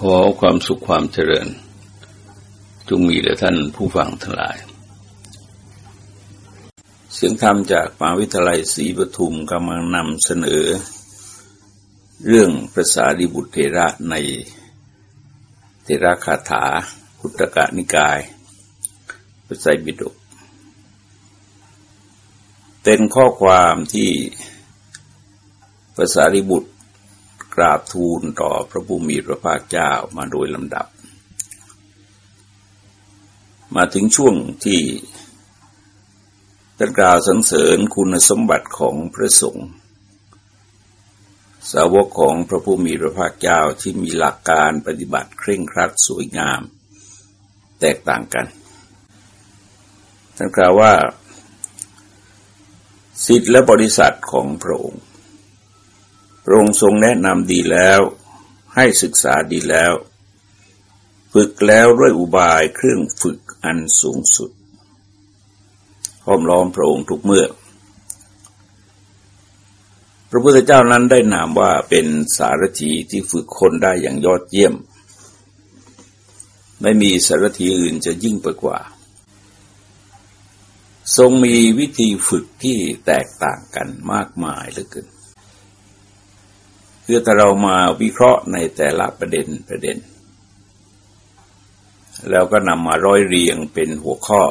ขอความสุขความเจริญ จงมีแด่ท่านผู้ฟังทั้งหลาย เสียงธรรมจากมหาวิทยาลัยศรีปทุมกำลังนำเสนอ เรื่องภาษาดิบุตรเทระในเทระคาถาพุทธกานิกายภาษาบิดกเป็นข้อความที่ภาษาดิบุตร กราบทูลต่อพระผู้มีพระภาคเจ้ามาโดยลำดับ มาถึงช่วงที่ท่านกล่าวสรรเสริญคุณสมบัติของพระสงฆ์สาวกของพระผู้มีพระภาคเจ้าที่มีหลักการปฏิบัติเคร่งครัดสวยงาม แตกต่างกัน ท่านกล่าวว่าสิทธิและบริษัทของพระองค์ พระองค์ทรงแนะนำดีแล้ว ให้ศึกษาดีแล้ว ฝึกแล้วด้วยอุบายเครื่องฝึกอันสูงสุดห้อมล้อมพระองค์ทุกเมื่อ พระพุทธเจ้านั้นได้นามว่าเป็นสารถีที่ฝึกคนได้อย่างยอดเยี่ยม ไม่มีสารถีอื่นจะยิ่งไปกว่า ทรงมีวิธีฝึกที่แตกต่างกันมากมายเหลือเกิน คือถ้าเรามาวิเคราะห์ในแต่ละประเด็นประเด็น แล้วก็นำมาร้อยเรียงเป็นหัวข้อ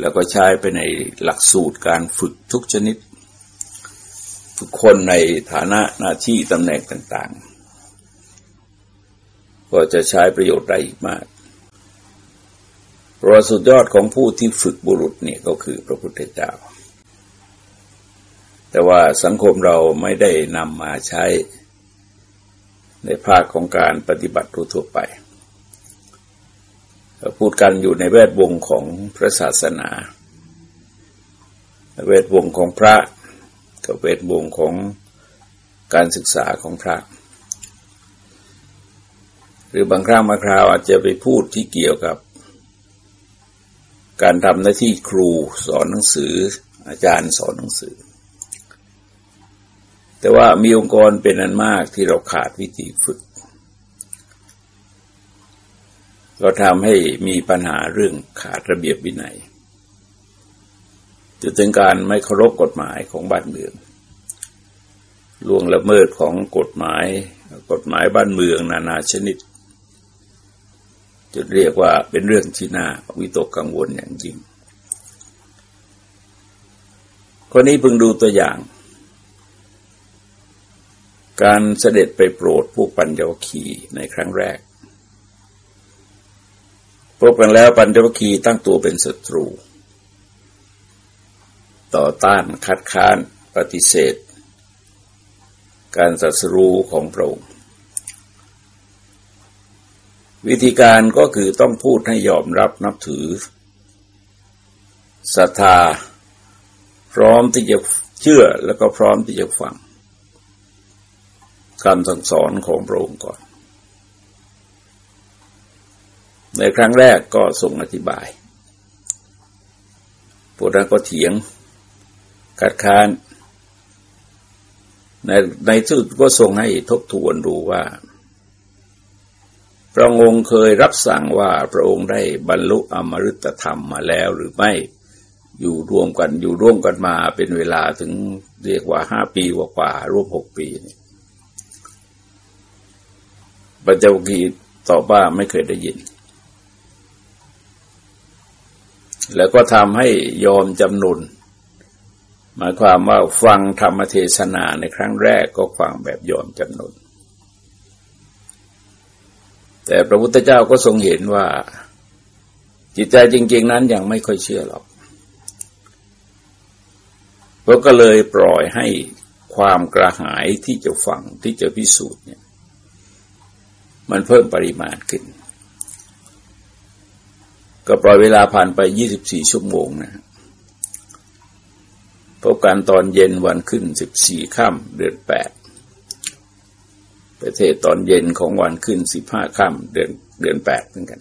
แล้วก็ใช้ไปในหลักสูตรการฝึกทุกชนิด ทุกคนในฐานะหน้าที่ตำแหน่งต่าง ๆ ก็จะใช้ประโยชน์ได้อีกมากเพราะสุดยอดของผู้ที่ฝึกบุรุษเนี่ยก็คือพระพุทธเจ้า แต่ว่าสังคมเราไม่ได้นำมาใช้ในภาคของการปฏิบัติทั่วไป พูดกันอยู่ในแวดวงของพระศาสนาเวทวงของพระกับเวทวงของการศึกษาของพระ หรือบางครั้งบางคราวอาจจะไปพูดที่เกี่ยวกับ การทำหน้าที่ครูสอนหนังสือ อาจารย์สอนหนังสือ แต่ว่ามีองค์กรเป็นอันมากที่เราขาดวิธีฝึก ก็ทำให้มีปัญหาเรื่องขาดระเบียบวินัยจะถึงการไม่เคารพกฎหมายของบ้านเมืองล่วงละเมิดของกฎหมาย กฎหมายบ้านเมืองนานาชนิดจะเรียกว่าเป็นเรื่องที่น่าวิตกกังวลอย่างจริงคนนี้พึงดูตัวอย่าง การเสด็จไปโปรดพวกปัญจวคีในครั้งแรก พบกันแล้วปัญจวคีตั้งตัวเป็นศัตรู ต่อต้านคัดค้านปฏิเสธ การศัตรูของพระองค์วิธีการก็คือต้องพูดให้ยอมรับนับถือศรัทธา พร้อมที่จะเชื่อแล้วก็พร้อมที่จะฟัง คำสั่งสอนของพระองค์ก่อน ในครั้งแรกก็ทรงอธิบายพวกนั้นก็เถียงคัดค้าน ในในสุดก็ทรงให้ทบทวนดูว่า พระองค์เคยรับสั่งว่าพระองค์ได้บรรลุอมฤตธรรมมาแล้วหรือไม่อยู่รวมกันอยู่ร่วมกันมาเป็นเวลาถึงเรียกว่าห้าปีกว่าร่วมหกปีนี่ ปัญจวัคคีตอบว่าไม่เคยได้ยิน แล้วก็ทำให้ยอมจำนุน หมายความว่าฟังธรรมเทศนาในครั้งแรกก็ฟังแบบยอมจำนุน แต่พระพุทธเจ้าก็ทรงเห็นว่า จิตใจจริง ๆ นั้นยังไม่ค่อยเชื่อหรอกก็เลยปล่อยให้ความกระหายที่จะฟังที่จะพิสูจน์เนี่ย มันเพิ่มปริมาณขึ้น ก็ปล่อยเวลาผ่านไป 24 ชั่วโมงนะพบกันตอนเย็นวันขึ้น 14 ค่ำเดือน 8 ประเทศตอนเย็นของวันขึ้น 15 ค่ำเดือนเดือน 8 เหมือนกัน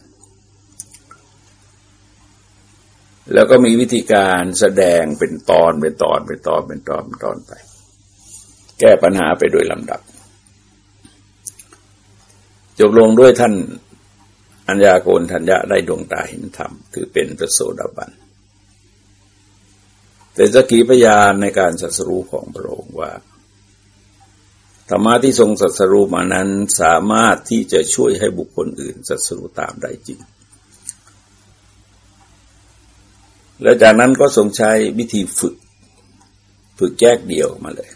แล้วก็มีวิธีการแสดงเป็นตอนเป็นตอนเป็นตอนเป็นตอนเป็นตอนไป แก้ปัญหาไปโดยลำดับ บลงด้วยท่านอัญญาโกนทัญญะได้ดวงตาเห็นธรรม คือเป็นพระโสดาบันแต่สกีพยานในการสัสรู้ของพระองค์ว่าธรรมะที่ทรงสัสรู้มานั้นสามารถที่จะช่วยให้บุคคลอื่นสัสรู้ตามได้จริง แล้วจากนั้นก็ทรงใช้วิธีฝึก ฝึกแยกเดียวมาเลย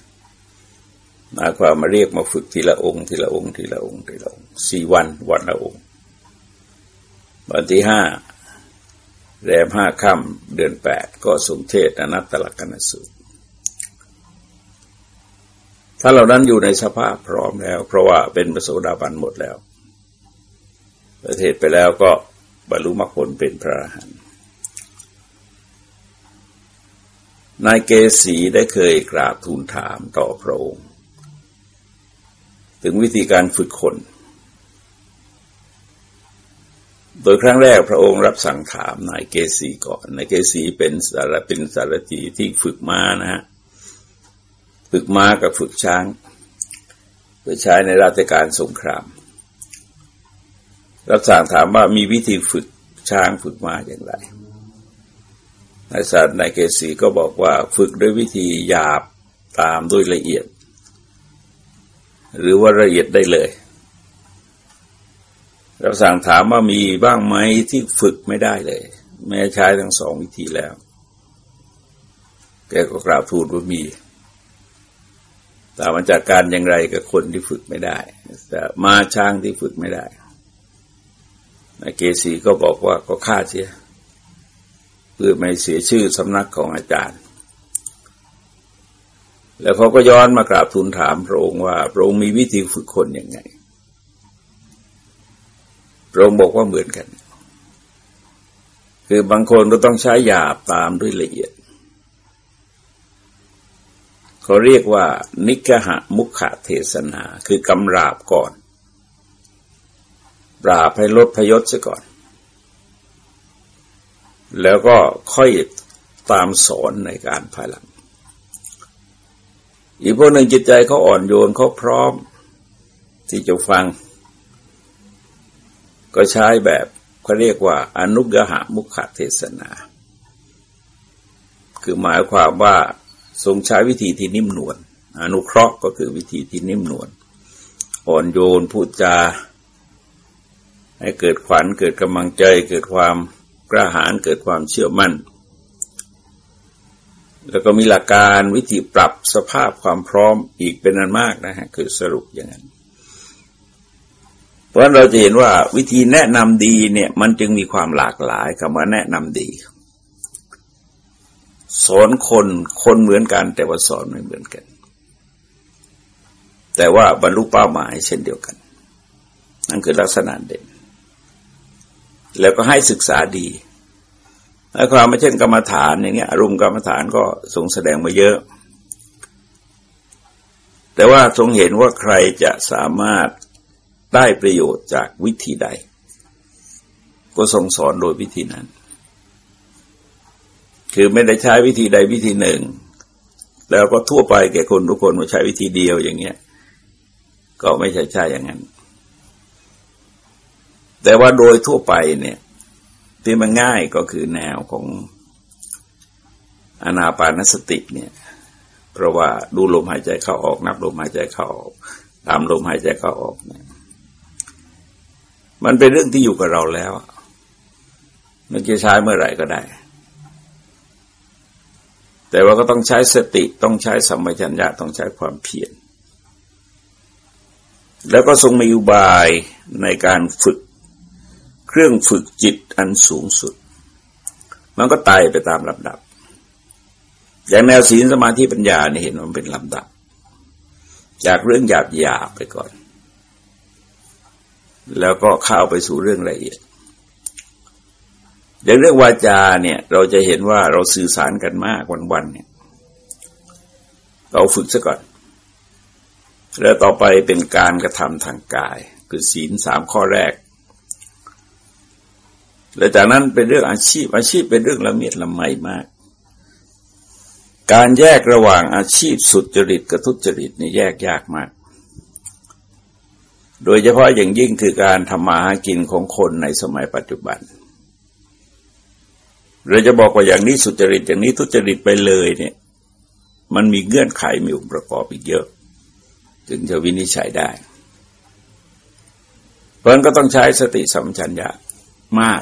มาความมาเรียกมาฝึกทีละองค์ทีละองค์ทีละองค์ทีละองค์สี่วันวันละองค์ วันที่ห้าแรมห้าค่ำเดือนแปดก็สมเทศอนัตตลกนสูตรถ้าเหล่านั้นอยู่ในสภาพพร้อมแล้ว เพราะว่าเป็นประโสดาบันหมดแล้ว ประเทศไปแล้วก็บรรลุมรรคผลเป็นพระอรหันต์นายเกษีได้เคยกราบทูลถามต่อพระองค์ ถึงวิธีการฝึกคน โดยครั้งแรกพระองค์รับสั่งถามนายเกษีก่อน นายเกษีเป็นสารเป็นสารจีที่ฝึกม้านะฮะ ฝึกม้ากับฝึกช้างเพื่อใช้ในราชการสงคราม รับสั่งถามว่ามีวิธีฝึกช้างฝึกม้าอย่างไรนายศาสตร์นายเกษีก็บอกว่าฝึกด้วยวิธีหยาบตามด้วยละเอียด หรือว่าละเอียดได้เลยเราสั่งถามว่ามีบ้างไหมที่ฝึกไม่ได้เลย แม้ใช้ทั้งสองวิธีแล้ว แกก็กราบทูลว่ามีแต่มันจากการอย่างไรกับคนที่ฝึกไม่ได้แต่มาช้างที่ฝึกไม่ได้นายเกษีก็บอกว่าก็ฆ่าเสียเพื่อไม่เสียชื่อสำนักของอาจารย์ แล้วเขาก็ย้อนมากราบทูลถามพระองค์ว่าพระองค์มีวิธีฝึกคนยังไง พระองค์บอกว่าเหมือนกัน คือบางคนก็ต้องใช้หยาบตามด้วยละเอียด เขาเรียกว่า นิกหะมุขะเทศนา คือกำราบก่อน ปราบให้ลดพยศซะก่อน แล้วก็ค่อยตามสอนในการภายหลัง อีกพวกหนึ่งจิตใจเขาอ่อนโยนเขาพร้อม ที่จะฟัง ก็ใช้แบบเขาเรียกว่าอนุกหะมุขเทศนา คือหมายความว่าทรงใช้วิธีที่นิ่มนวลอนุเคราะห์ก็คือวิธีที่นิ่มนวลอ่อนโยนพูดจา ให้เกิดขวัญเกิดกำลังใจ เกิดความกระหายเกิดความเชื่อมั่น แล้วก็มีหลักการวิธีปรับสภาพความพร้อมอีกเป็นอันมากนะฮะคือสรุปอย่างนั้น เพราะเราจะเห็นว่าวิธีแนะนำดีเนี่ยมันจึงมีความหลากหลายคำว่าแนะนำดีสอนคนคนเหมือนกัน แต่ว่าสอนไม่เหมือนกัน แต่ว่าบรรลุเป้าหมายเช่นเดียวกัน นั่นคือลักษณะเด่น แล้วก็ให้ศึกษาดี ถ้าความไม่เช่นกรรมฐานอย่างเงี้ยอารมณ์กรรมฐานก็ทรงแสดงมาเยอะ แต่ว่าทรงเห็นว่าใครจะสามารถได้ประโยชน์จากวิธีใด ก็ทรงสอนโดยวิธีนั้น คือไม่ได้ใช้วิธีใดวิธีหนึ่ง แล้วก็ทั่วไปแก่คนทุกคนมาใช้วิธีเดียวอย่างเงี้ยก็ไม่ใช่ใช่อย่างนั้น แต่ว่าโดยทั่วไปเนี่ย ที่มันง่ายก็คือแนวของอนาปานสติเนี่ย เพราะว่าดูลมหายใจเข้าออก นับลมหายใจเข้าออกตามลมหายใจเข้าออกเนี่ยมันเป็นเรื่องที่อยู่กับเราแล้วมันจะใช้เมื่อไหร่ก็ได้ แต่ว่าก็ต้องใช้สติต้องใช้สัมปชัญญะต้องใช้ความเพียรแล้วก็ทรงมีอุบายในการฝึก เครื่องฝึกจิตอันสูงสุด มันก็ไต่ไปตามลำดับ อย่างแนวศีลสมาธิปัญญาเนี่ยเห็นมันเป็นลำดับ จากเรื่องหยาบหยาบไปก่อน แล้วก็เข้าไปสู่เรื่องละเอียดอย่างเรื่องวาจาเนี่ยเราจะเห็นว่าเราสื่อสารกันมากวันๆเนี่ยเราฝึกซะก่อน แล้วต่อไปเป็นการกระทำทางกาย คือศีลสามข้อแรก แล้วจากนั้นเป็นเรื่องอาชีพ อาชีพเป็นเรื่องละเมียดละไมมาก การแยกระหว่างอาชีพสุจริตกับทุจริตนี่แยกยากมาก โดยเฉพาะอย่างยิ่งคือการทำมาหากินของคนในสมัยปัจจุบัน เราจะบอกว่าอย่างนี้สุจริตอย่างนี้ทุจริตไปเลยเนี่ย มันมีเงื่อนไขมีองค์ประกอบอีกเยอะ จึงจะวินิจฉัยได้ เพราะนั้นก็ต้องใช้สติสัมปชัญญะมาก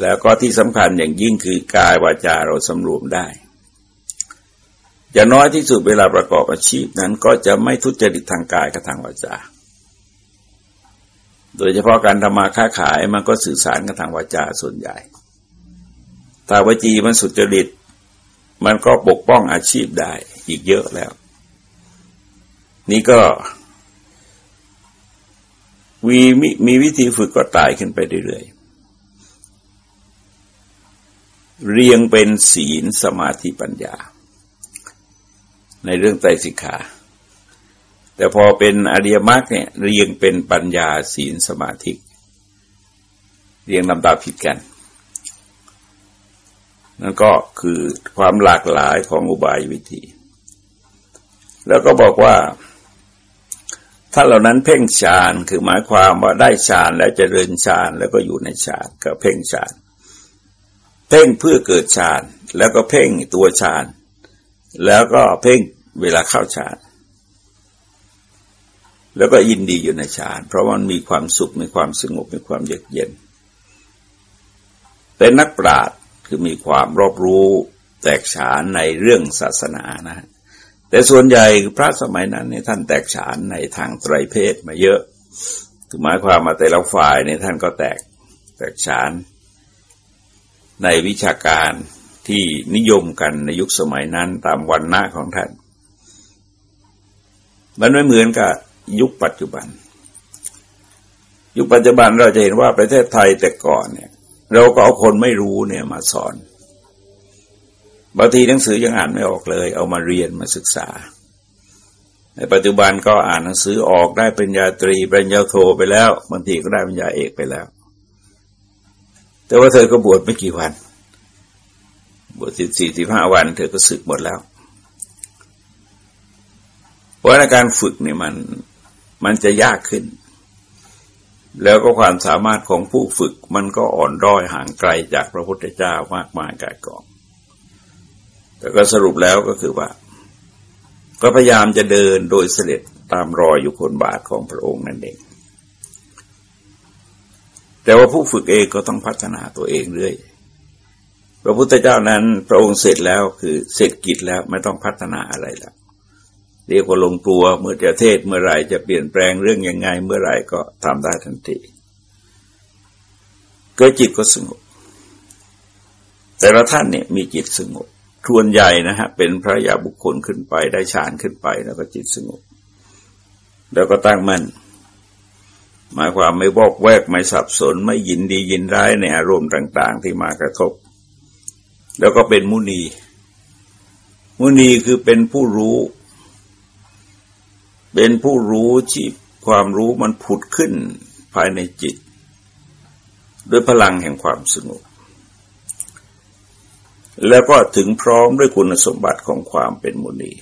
แล้วก็ที่สำคัญอย่างยิ่งคือกายวาจาเราสำรวมได้อย่างน้อยที่สุดเวลาประกอบอาชีพนั้นก็จะไม่ทุจริตทางกายกับทางวาจา โดยเฉพาะการทำมาค้าขายมันก็สื่อสารกับทางวาจาส่วนใหญ่ถ้าวจีมันสุจริต มันก็ปกป้องอาชีพได้อีกเยอะแล้ว นี่ก็วีมีมีวิธีฝึกก็ตายขึ้นไปเรื่อยๆ เรียงเป็นศีลสมาธิปัญญา ในเรื่องไตรสิกขาแต่พอเป็นอริยมรรคเนี่ยเรียงเป็นปัญญาศีลสมาธิเรียงลำดับผิดกันนั่นก็คือความหลากหลายของอุบายวิธี แล้วก็บอกว่า ถ้าเหล่านั้นเพ่งฌานคือหมายความว่าได้ฌานแล้วจะเริญฌานแล้วก็อยู่ในฌานก็เพ่งฌาน เพ่งเพื่อเกิดฌานแล้วก็เพ่งตัวฌานแล้วก็เพ่งเวลาเข้าฌานแล้วก็ยินดีอยู่ในฌานเพราะมันมีความสุขมีความสงบมีความเยือกเย็น เป็นนักปราชญ์คือมีความรอบรู้แตกฉานในเรื่องศาสนานะแต่ส่วนใหญ่พระสมัยนั้นเนี่ยท่านแตกฉานในทางไตรเพศมาเยอะคือหมายความมาแต่ละฝ่ายเนี่ยท่านก็แตกแตกฉาน ในวิชาการที่นิยมกันในยุคสมัยนั้นตามวันหน้าของท่าน มันไม่เหมือนกับยุคปัจจุบัน ยุคปัจจุบันเราจะเห็นว่าประเทศไทยแต่ก่อนเนี่ย เราก็เอาคนไม่รู้เนี่ยมาสอน บางทีหนังสือยังอ่านไม่ออกเลย เอามาเรียนมาศึกษา ในปัจจุบันก็อ่านหนังสือออกได้ป็นญาตรีปริญญาโทไปแล้วบางทีก็ได้ป็นญาเอกไปแล้ว แต่ว่าเธอก็บวชไม่กี่วัน บวชสิบสี่สิบห้าวัน เธอก็ศึกหมดแล้ว เพราะในการฝึกเนี่ยมันมันจะยากขึ้น แล้วก็ความสามารถของผู้ฝึกมันก็อ่อนด้อยห่างไกลจากพระพุทธเจ้ามากมายกายกองแต่ก็สรุปแล้วก็คือว่า ก็พยายามจะเดินโดยเสด็จตามรอยอยู่คนบาทของพระองค์นั่นเอง แต่ว่าผู้ฝึกเองก็ต้องพัฒนาตัวเองเรื่อย พระพุทธเจ้านั้น พระองค์เสร็จแล้วคือเสร็จกิจแล้วไม่ต้องพัฒนาอะไรแล้วเรียกว่าลงตัวเมื่อจะเทศเมื่อไรจะเปลี่ยนแปลงเรื่องยังไง เมื่อไรก็ทำได้ทันทีก็จิตก็สงบ แต่ละท่านเนี่ยมีจิตสงบทวนใหญ่นะฮะเป็นพระยาบุคคลขึ้นไปได้ฌานขึ้นไปแล้วก็จิตสงบ แล้วก็ตั้งมั่น หมายความไม่บอกแวกไม่สับสนไม่ยินดียินร้ายในอารมณ์ต่าง ๆ ที่มากระทบ แล้วก็เป็นมุนี มุนีคือเป็นผู้รู้ เป็นผู้รู้ที่ความรู้มันผุดขึ้นภายในจิต ด้วยพลังแห่งความสงบแล้วก็ถึงพร้อมด้วยคุณสมบัติของความเป็นมุนี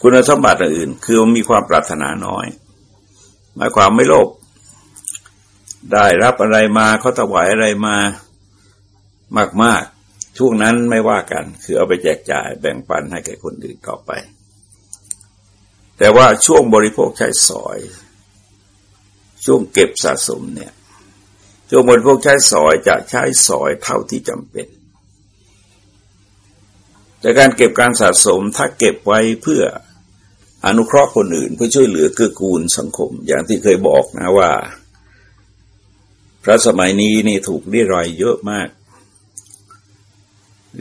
คุณสมบัติอื่น คือมีความปรารถนาน้อยหมายความไม่โลภได้รับอะไรมาเขาถวายอะไรมามากช่วงนั้นไม่ว่ากัน คือเอาไปแจกจ่ายแบ่งปันให้แก่คนอื่นต่อไป แต่ว่าช่วงบริโภคใช้สอย ช่วงเก็บสะสมเนี่ยช่วงบริโภคใช้สอยจะใช้สอยเท่าที่จำเป็น แต่การเก็บการสะสมถ้าเก็บไว้เพื่อ อนุเคราะห์คนอื่นเพื่อช่วยเหลือเกื้อกูลสังคม อย่างที่เคยบอกนะว่า พระสมัยนี้นี่ถูกเรียรอยเยอะมาก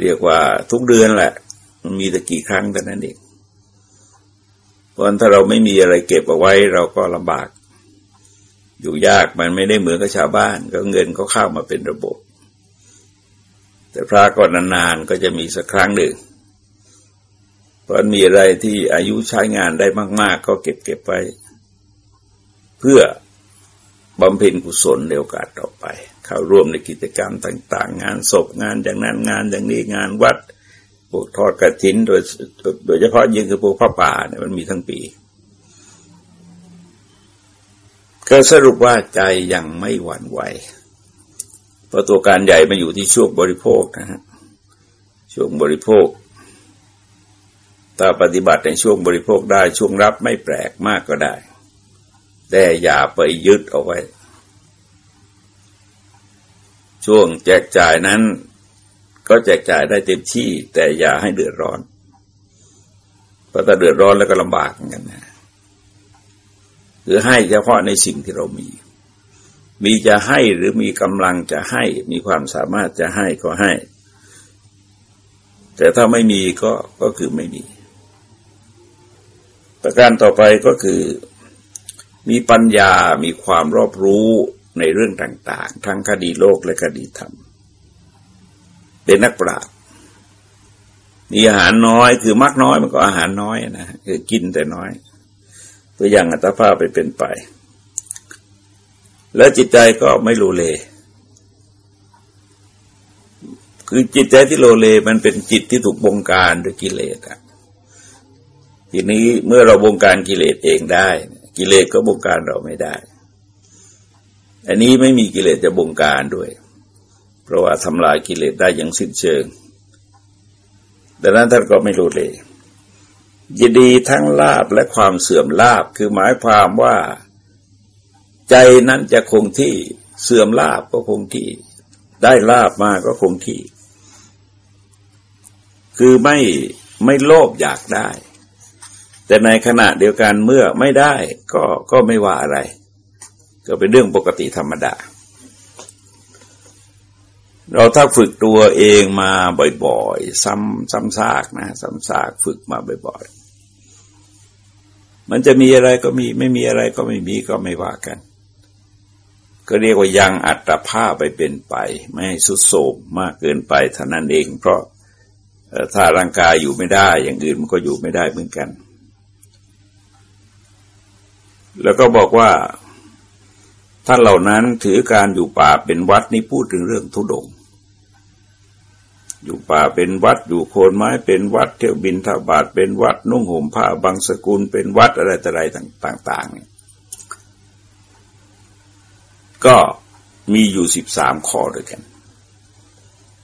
เรียกว่าทุกเดือนแหละ มันมีแต่กี่ครั้งแต่นั้นเองเพราะถ้าเราไม่มีอะไรเก็บเอาไว้ เราก็ลำบาก อยู่ยากมันไม่ได้เหมือนกับชาวบ้าน ก็เงินก็เข้ามาเป็นระบบ แต่พระก็นานๆก็จะมีสักครั้งหนึ่ง เพราะมีอะไรที่อายุใช้งานได้มาก ๆ ก็เก็บเก็บไว้ เพื่อบำเพ็ญกุศลในโอกาสต่อไป เข้าร่วมในกิจกรรมต่าง ๆ งานศพงานอย่างนั้นงานอย่างนี้งานวัดพวกทอดกระถินโดยโดยเฉพาะยิ่งคือพวกพระป่าเนี่ยมันมีทั้งปี ก็สรุปว่าใจยังไม่หวั่นไหวเพราะตัวการใหญ่มาอยู่ที่ช่วงบริโภคนะฮะช่วงบริโภค ถ้าปฏิบัติในช่วงบริโภคได้ช่วงรับไม่แปลกมากก็ได้ แต่อย่าไปยึดเอาไว้ ช่วงแจกจ่ายนั้น ก็แจกจ่ายได้เต็มที่ แต่อย่าให้เดือดร้อนเพราะถ้าเดือดร้อนแล้วก็ลำบากเหมือนกันนะคือให้เฉพาะในสิ่งที่เรามี มีจะให้หรือมีกำลังจะให้ มีความสามารถจะให้ก็ให้ แต่ถ้าไม่มีก็ก็คือไม่มี ประการต่อไปก็คือมีปัญญา มีความรอบรู้ในเรื่องต่าง ๆ ทั้งคดีโลกและคดีธรรม เป็นนักปราชญ์ มีอาหารน้อย คือมักน้อยมันก็อาหารน้อยนะคือกินแต่น้อยเพื่อยังอัตภาพไปเป็นไป แล้วจิตใจก็ไม่โลเล คือจิตใจที่โลเลมันเป็นจิตที่ถูกบงการด้วยกิเลสอะ ทีนี้เมื่อเราบงการกิเลสเองได้ กิเลสก็บงการเราไม่ได้ อันนี้ไม่มีกิเลสจะบงการด้วย เพราะว่าทำลายกิเลสได้อย่างสิ้นเชิงดังนั้นท่านก็ไม่โลเลยินดีทั้งลาบและความเสื่อมลาบคือหมายความว่า ใจนั้นจะคงที่เสื่อมลาบก็คงที่ ได้ลาบมาก็คงที่ คือไม่ไม่โลภอยากได้ แต่ในขณะเดียวกันเมื่อไม่ได้ก็ก็ไม่ว่าอะไร ก็เป็นเรื่องปกติธรรมดา เราถ้าฝึกตัวเองมาบ่อยๆ ซ้ำซ้ำซากนะซ้ำซากฝึกมาบ่อยๆ มันจะมีอะไรก็มีไม่มีอะไรก็ไม่มีก็ไม่ว่ากัน ก็เรียกว่ายังอัตภาพไปเป็นไป ไม่ให้สุดโสมมากเกินไปเท่านั้นเอง เพราะถ้าร่างกายอยู่ไม่ได้ อย่างอื่นมันก็อยู่ไม่ได้เหมือนกัน แล้วก็บอกว่าท่านเหล่านั้นถือการอยู่ป่าเป็นวัดนี่พูดถึงเรื่องทุดง อยู่ป่าเป็นวัดอยู่โคนไม้เป็นวัด เที่ยวบินทบาทเป็นวัด นุ่งห่มผ้าบางสกุลเป็นวัดอะไรต่ออะไรต่างๆเนี่ยก็มีอยู่สิบสามข้อด้วยกัน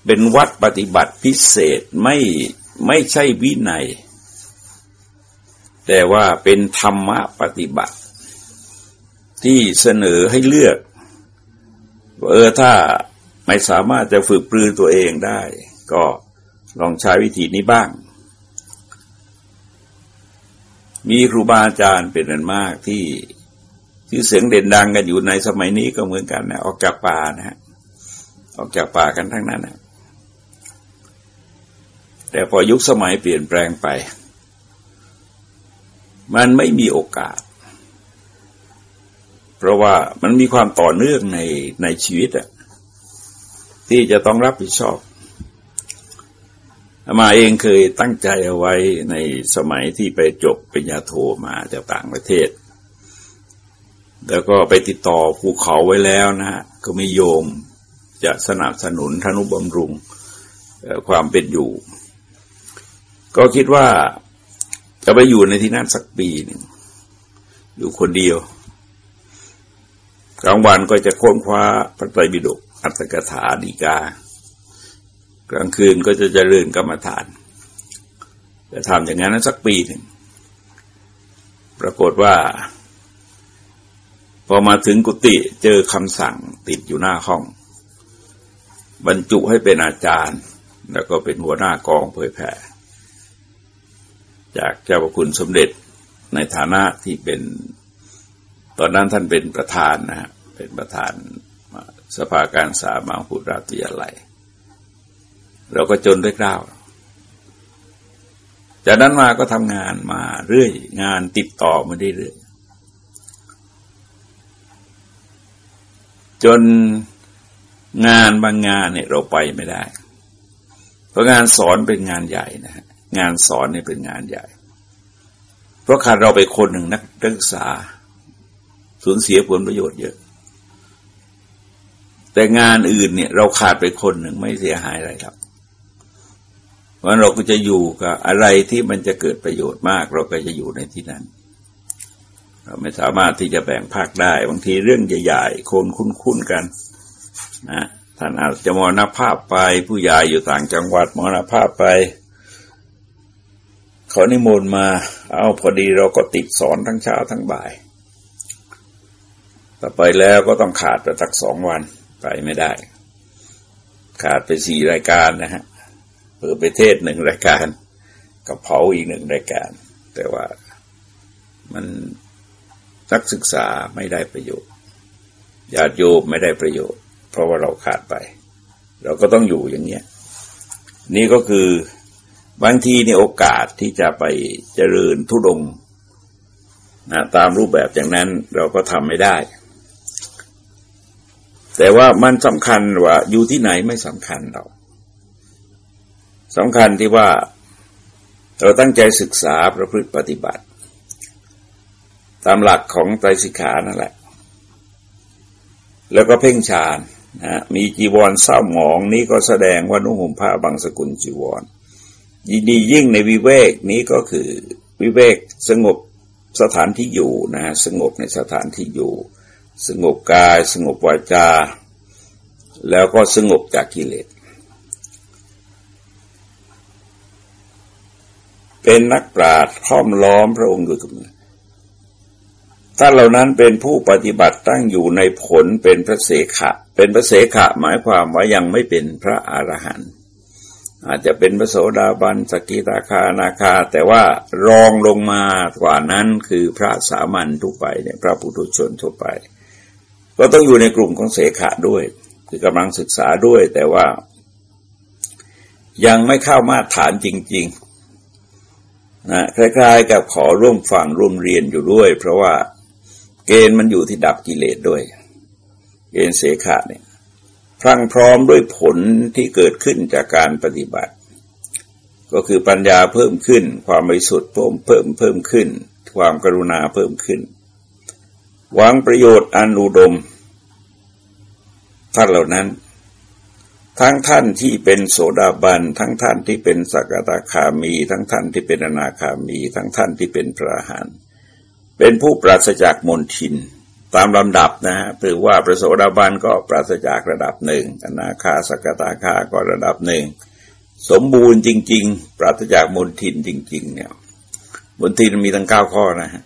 เป็นวัดปฏิบัติพิเศษไม่ไม่ใช่วินัย แต่ว่าเป็นธรรมะปฏิบัติ ที่เสนอให้เลือกเออถ้าไม่สามารถจะฝึกปลือตัวเองได้ ก็ลองใช้วิธีนี้บ้าง มีครูบาอาจารย์เป็นอันมากที่ที่เสียงเด่นดังกันอยู่ในสมัยนี้ก็เหมือนกันนะออกจากป่านะฮะออกจากป่ากันทั้งนั้นนะแต่พอยุคสมัยเปลี่ยนแปลงไป มันไม่มีโอกาส เพราะว่ามันมีความต่อเนื่องในในชีวิตอะที่จะต้องรับผิดชอบมาเองเคยตั้งใจเอาไว้ในสมัยที่ไปจบปริญญาโทมาจากต่างประเทศ แล้วก็ไปติดต่อภูเขาไว้แล้วนะฮะก็มีโยมจะสนับสนุนธนุบำรุงความเป็นอยู่ ก็คิดว่าจะไปอยู่ในที่นั้นสักปีหนึ่งอยู่คนเดียว กลางวันก็จะค้นคว้าพระไตรปิฎกอัตถกถาดีกา กลางคืนก็จะเจริญกรรมฐานจะทำอย่างนั้นสักปีหนึ่งปรากฏว่า พอมาถึงกุฏิเจอคำสั่งติดอยู่หน้าห้อง บรรจุให้เป็นอาจารย์ แล้วก็เป็นหัวหน้ากองเผยแผ่ จากเจ้าพระคุณสมเด็จในฐานะที่เป็น ตอนนั้นท่านเป็นประธานนะฮะเป็นประธานสภาการสามาพุทธราตยาลัย เราก็จนด้วยกล้าว จากนั้นมาก็ทำงานมาเรื่อยงานติดต่อมาได้เรื่อยจนงานบางงานเนี่ยเราไปไม่ได้ เพราะงานสอนเป็นงานใหญ่นะฮะงานสอนเนี่ยเป็นงานใหญ่ เพราะขาดเราไปคนหนึ่งนักศึกษา สูญเสียผลประโยชน์เยอะ แต่งานอื่นเนี่ย เราขาดไปคนหนึ่งไม่เสียหายอะไรครับเพราะเราก็จะอยู่กับอะไรที่มันจะเกิดประโยชน์มาก เราก็จะอยู่ในที่นั้น เราไม่สามารถที่จะแบ่งภาคได้ บางทีเรื่องใหญ่ๆคนคุ้นๆกันนะท่านอาจจะมรณภาพไปผู้ใหญ่อยู่ต่างจังหวัดมรณภาพไปเขานิมนต์มา เอาพอดีเราก็ติดสอนทั้งเช้าทั้งบ่าย ต่อไปแล้วก็ต้องขาดไปสักสองวันไปไม่ได้ ขาดไปสี่รายการนะฮะเปิดไปเทศหนึ่งรายการกับเผาอีกหนึ่งรายการ แต่ว่ามันนักศึกษาไม่ได้ประโยชน์ญาติโยมไม่ได้ประโยชน์ เพราะว่าเราขาดไป เราก็ต้องอยู่อย่างเนี้ยนี่ก็คือบางทีในโอกาสที่จะไปเจริญทุดงนะตามรูปแบบอย่างนั้นเราก็ทำไม่ได้ แต่ว่ามันสำคัญว่าอยู่ที่ไหนไม่สำคัญเราสำคัญที่ว่าเราตั้งใจศึกษาประพฤติปฏิบัติ ตามหลักของไตรสิกขานั่นแหละ แล้วก็เพ่งฌานนะมีจีวรเศร้าหมองนี้ก็แสดงว่านุ่งห่มผ้าบางสกุลจีวรยินดียิ่งในวิเวกนี้ก็คือวิเวกสงบสถานที่อยู่นะสงบในสถานที่อยู่ สงบกายสงบวาจา แล้วก็สงบจากกิเลส เป็นนักปราชญ์ห้อมล้อมพระองค์อยู่ตรงนี้ถ้าเหล่านั้นเป็นผู้ปฏิบัติตั้งอยู่ในผลเป็นพระเสขะ เป็นพระเสขะหมายความว่ายังไม่เป็นพระอรหันต์อาจจะเป็นพระโสดาบันสกิตาคานาคา แต่ว่ารองลงมากว่านั้นคือพระสามัญทุกไปเนี่ยพระปุถุชนทั่วไป ก็ต้องอยู่ในกลุ่มของเสขะด้วย คือกำลังศึกษาด้วย แต่ว่า ยังไม่เข้ามาตรฐานจริง ๆนะคล้ายๆ กับขอร่วมฟังร่วมเรียนอยู่ด้วย เพราะว่าเกณฑ์มันอยู่ที่ดับกิเลสด้วย เกณฑ์เสขะเนี่ยพรั่งพร้อมด้วยผลที่เกิดขึ้นจากการปฏิบัติ ก็คือปัญญาเพิ่มขึ้น ความบริสุทธิ์เพิ่มเพิ่มเพิ่มขึ้น ความกรุณาเพิ่มขึ้น หวังประโยชน์อนุดม ท่านเหล่านั้น ทั้งท่านที่เป็นโสดาบัน ทั้งท่านที่เป็นสักตาคามี ทั้งท่านที่เป็นอนาคามี ทั้งท่านที่เป็นพระหานเป็นผู้ปราศจากมนทินตามลำดับนะฮะถือว่าพระโสดาบันก็ปราศจากระดับหนึ่งอนาคาสกตาคาก็ระดับหนึ่งสมบูรณ์จริง ๆ ปราศจากมนทินจริง ๆ เนี่ยมนทินมีตั้งเก้าข้อนะฮะ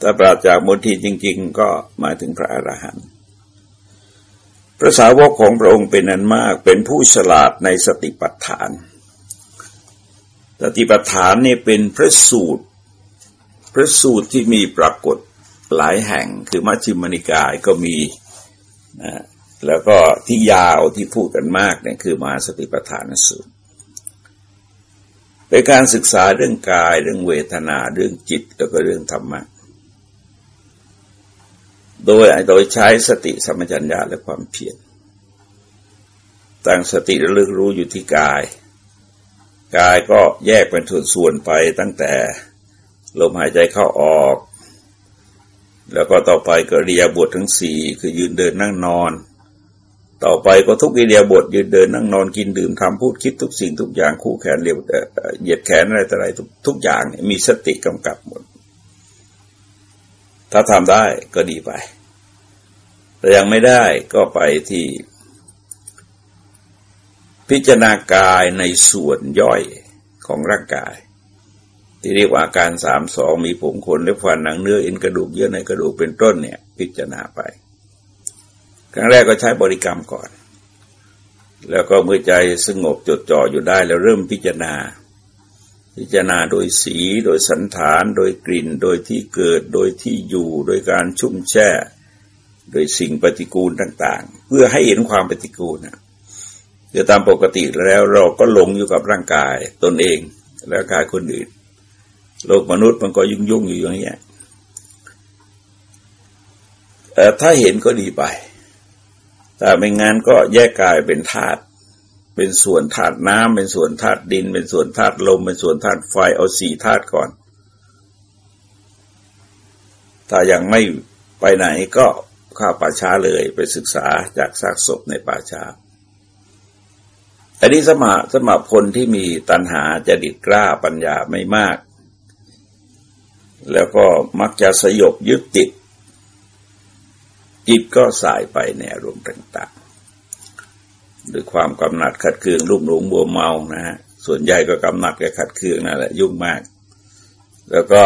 ถ้าปราศจากมนทินจริง ๆ ก็หมายถึงพระอรหันต์ พระสาวกของพระองค์เป็นนันมากเป็นผู้ฉลาดในสติปัฏฐาน สติปัฏฐานนี่เป็นพระสูตร พระสูตรที่มีปรากฏหลายแห่งคือมัชฌิมนิกายก็มีนะแล้วก็ที่ยาวที่พูดกันมากเนี่ยคือมาสติปัฏฐานสูตรเป็นการศึกษาเรื่องกายเรื่องเวทนาเรื่องจิตแล้วก็เรื่องธรรมะ โดยโดยใช้สติสัมัญญาและความเพียรตั้งสติระลึกรู้อยู่ที่กาย กายก็แยกเป็นส่วนๆไปตั้งแต่ลมหายใจเข้าออก แล้วก็ต่อไปก็เรียบททั้งสี่คือยืนเดินนั่งนอน ต่อไปก็ทุกอิเดียบทยืนเดินนั่งนอนกินดื่มทำพูดคิดทุกสิ่งทุกอย่างคู่แขนเรียบเหยียดแขนอะไรต่ออะไรทุกทุกอย่างมีสติกำกับหมด ถ้าทำได้ก็ดีไป แต่ยังไม่ได้ก็ไปที่ พิจารณากายในส่วนย่อยของร่างกาย ที่เรียกว่าการสามสองมีผมขนและฟันหนังเนื้ออ็นกระดูกเยื่อในกระดูกเป็นต้นเนี่ย พิจารณาไป ครั้งแรกก็ใช้บริกรรมก่อน แล้วก็เมื่อใจสงบจดจ่ออยู่ได้แล้วเริ่มพิจารณา พิจารณาโดยสีโดยสันฐาน โดยกลิ่น โดยที่เกิดโดยที่อยู่ โดยการชุ่มแช่ โดยสิ่งปฏิกูลต่าง ๆ เพื่อให้เห็นความปฏิกูลนะคือตามปกติแล้วเราก็หลงอยู่กับร่างกายตนเองและกายคนอื่น โลกมนุษย์มันก็ยุ่งยุ่งอยู่อย่างนี้แต่ถ้าเห็นก็ดีไป แต่ไม่งานก็แยกกายเป็นธาตุ เป็นส่วนธาตุน้ำเป็นส่วนธาตุดิน เป็นส่วนธาตุลม เป็นส่วนธาตุไฟเอาสี่ธาตุก่อน ถ้ายังไม่ไปไหนก็ข้าป่าช้าเลยไปศึกษาจากซากศพในป่าช้าอันนี้สมาสมาพลที่มีตัณหาจะดิดกล้าปัญญาไม่มาก แล้วก็มักจะสยบยึดติด จิตก็สายไปในอารมณ์ต่าง ด้วยความกำหนัดขัดเคืองรุ่มหลงบัวเมานะฮะส่วนใหญ่ก็กำหนัดกับขัดเคืองนั่นแหละยุ่งมาก แล้วก็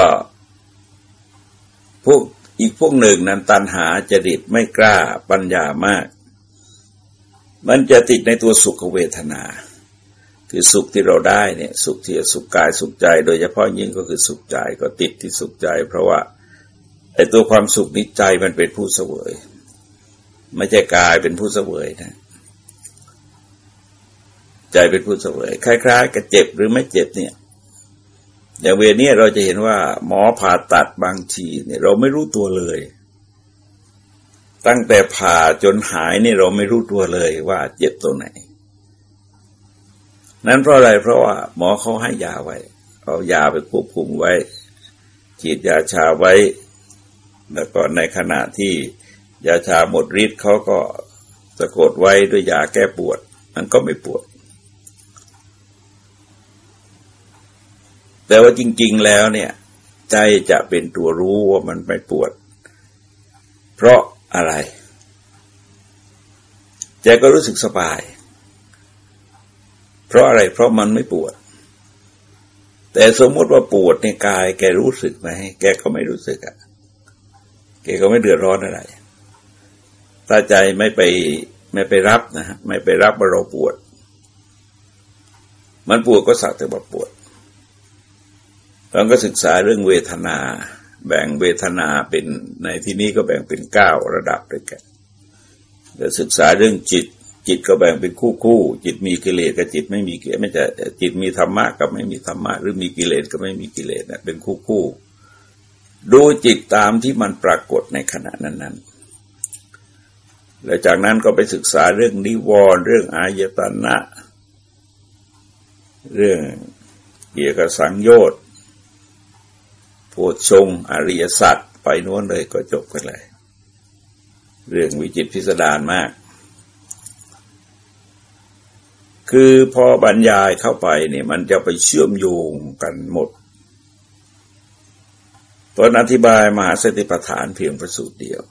พวกอีกพวกหนึ่งนั้นตันหาจริตไม่กล้าปัญญามาก มันจะติดในตัวสุขเวทนา คือสุขที่เราได้เนี่ยสุขที่สุขกายสุขใจ โดยเฉพาะยิ่งก็คือสุขใจก็ติดที่สุขใจ เพราะว่าไอ้ตัวความสุขนิจใจมันเป็นผู้เสวย ไม่ใช่กายเป็นผู้เสวยนะ ใจเป็นผู้เสวยคล้ายๆกับเจ็บหรือไม่เจ็บเนี่ยอย่างเวรนี้เราจะเห็นว่า หมอผ่าตัดบางทีเนี่ย เราไม่รู้ตัวเลย ตั้งแต่ผ่าจนหายนี่เราไม่รู้ตัวเลยว่าเจ็บตรงไหน นั้นเพราะอะไรเพราะว่า หมอเขาให้ยาไว้ เอายาไปควบคุมไว้ ฉีดยาชาไว้ แล้วก็ในขณะที่ยาชาหมดฤทธิ์เขาก็สะกดไว้ด้วยยาแก้ปวด มันก็ไม่ปวด แต่ว่าจริง ๆ แล้วเนี่ย ใจจะเป็นตัวรู้ว่ามันไม่ปวด เพราะอะไร ใจก็รู้สึกสบาย เพราะอะไร เพราะมันไม่ปวด แต่สมมติว่าปวดในกาย แกรู้สึกไหมแกก็ไม่รู้สึกอะแกก็ไม่เดือดร้อนอะไรตาใจไม่ไปไม่ไปรับนะฮะไม่ไปรับว่าเราปวด มันปวดก็สักแต่ว่าปวด เราก็ศึกษาเรื่องเวทนา แบ่งเวทนาเป็นในที่นี้ก็แบ่งเป็นเก้าระดับด้วยกันจะศึกษาเรื่องจิต จิตก็แบ่งเป็นคู่คู่ จิตมีกิเลสกับจิตไม่มีกิเลสไม่ใช่จิตมีธรรมะกับไม่มีธรรมะหรือมีกิเลสกับไม่มีกิเลสนะเป็นคู่คู่ ดูจิตตามที่มันปรากฏในขณะนั้นๆแล้วจากนั้นก็ไปศึกษาเรื่องนิวรณ์เรื่องอายตนะ เรื่องเกี่ยวกับสังโยชน์ โพชงอริยสัจไปโน้นเลยก็จบกันเลย เรื่องวิจิตพิสดารมาก คือพอบรรยายเข้าไปเนี่ยมันจะไปเชื่อมโยงกันหมดตอนอธิบายมหาสติปัฏฐานเพียงประสูตรเดียว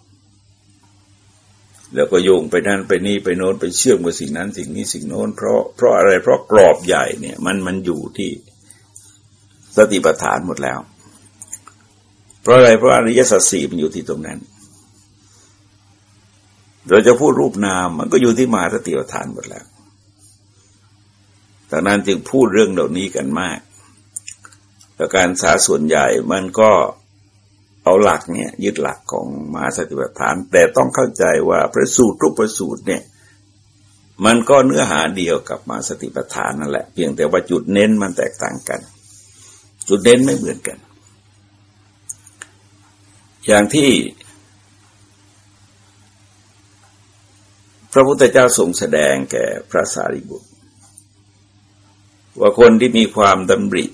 แล้วก็โยงไปนั่นไปนี่ไปโน้นไปเชื่อมกับสิ่งนั้น สิ่งนี้สิ่งโน้น เพราะเพราะอะไรเพราะกรอบใหญ่เนี่ย มันมันอยู่ที่สติปัฏฐานหมดแล้ว เพราะอะไรเพราะอริยสัจสี่มันอยู่ที่ตรงนั้น เราจะพูดรูปนามมันก็อยู่ที่มาสติปัฏฐานหมดแล้วดังนั้นจึงพูดเรื่องเหล่านี้กันมาก แต่การสาส่วนใหญ่มันก็เอาหลักเนี่ยยึดหลักของมาสติปัฏฐาน แต่ต้องเข้าใจว่าพระสูตรทุกประสูตรเนี่ย มันก็เนื้อหาเดียวกับมาสติปัฏฐานนั่นแหละ เพียงแต่ว่าจุดเน้นมันแตกต่างกัน จุดเน้นไม่เหมือนกัน อย่างที่พระพุทธเจ้าทรงแสดงแก่พระสารีบุตร ว่าคนที่มีความดำริ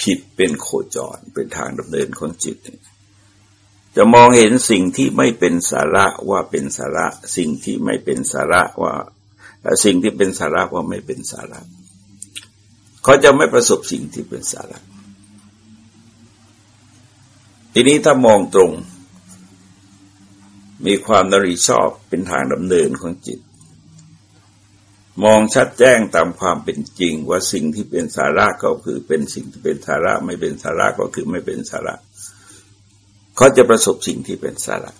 ผิดเป็นโคจรเป็นทางดำเนินของจิต จะมองเห็นสิ่งที่ไม่เป็นสาระว่าเป็นสาระ สิ่งที่ไม่เป็นสาระว่าสิ่งที่เป็นสาระว่าไม่เป็นสาระ เขาจะไม่ประสบสิ่งที่เป็นสาระ ทีนี้ถ้ามองตรง มีความนริชอบเป็นทางดำเนินของจิต มองชัดแจ้งตามความเป็นจริงว่าสิ่งที่เป็นสาระก็คือเป็นสิ่งที่เป็นสาระไม่เป็นสาระก็คือไม่เป็นสาระเขาจะประสบสิ่งที่เป็นสาระ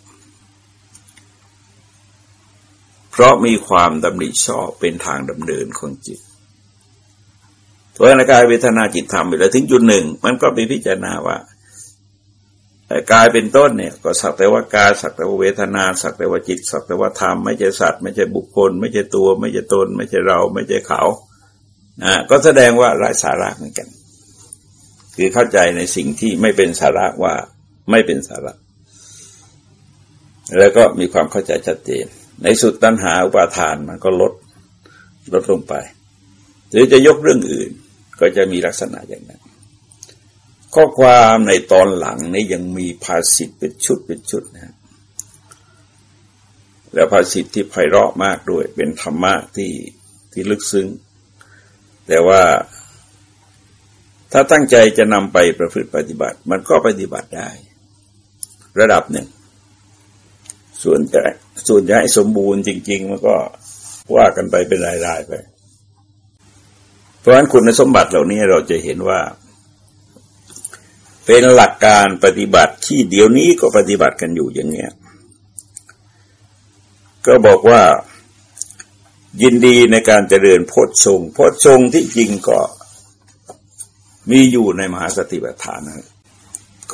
เพราะมีความดำริชอบเป็นทางดำเนินของจิตตัวในกายเวทนาจิตธรรมไปแล้วถึงจุดหนึ่ง มันก็ไปพิจารณาว่า กายเป็นต้นเนี่ยก็สักแต่ว่ากายสักแต่ว่าเวทนาสักแต่ว่าจิต สักแต่ว่าธรรมไม่ใช่สัตว์ไม่ใช่บุคคล ไม่ใช่ตัว ไม่ใช่ตน ไม่ใช่เรา ไม่ใช่เขานะก็แสดงว่าไร้สาระเหมือนกัน คือเข้าใจในสิ่งที่ไม่เป็นสาระว่าไม่เป็นสาระ แล้วก็มีความเข้าใจชัดเจน ในสุดตัณหาอุปาทานมันก็ลดลดลงไป หรือจะยกเรื่องอื่นก็จะมีลักษณะอย่างนั้น ข้อความในตอนหลังนี้ยังมีภาษิตเป็นชุดเป็นชุดนะแล้วภาษิตที่ไพเราะมากด้วย เป็นธรรมะที่ที่ลึกซึ้ง แต่ว่าถ้าตั้งใจจะนำไปประพฤติปฏิบัติ มันก็ปฏิบัติได้ ระดับหนึ่ง ส่วนจะส่วนใหญ่สมบูรณ์จริง ๆ มันก็ว่ากันไปเป็นรายๆไป เพราะฉะนั้นคุณสมบัติเหล่านี้เราจะเห็นว่า เป็นหลักการปฏิบัติที่เดี๋ยวนี้ก็ปฏิบัติกันอยู่อย่างเนี้ย ก็บอกว่า ยินดีในการเจริญโพชฌงโพชฌงที่จริงก็มีอยู่ในมหาสติปัฏฐานนะ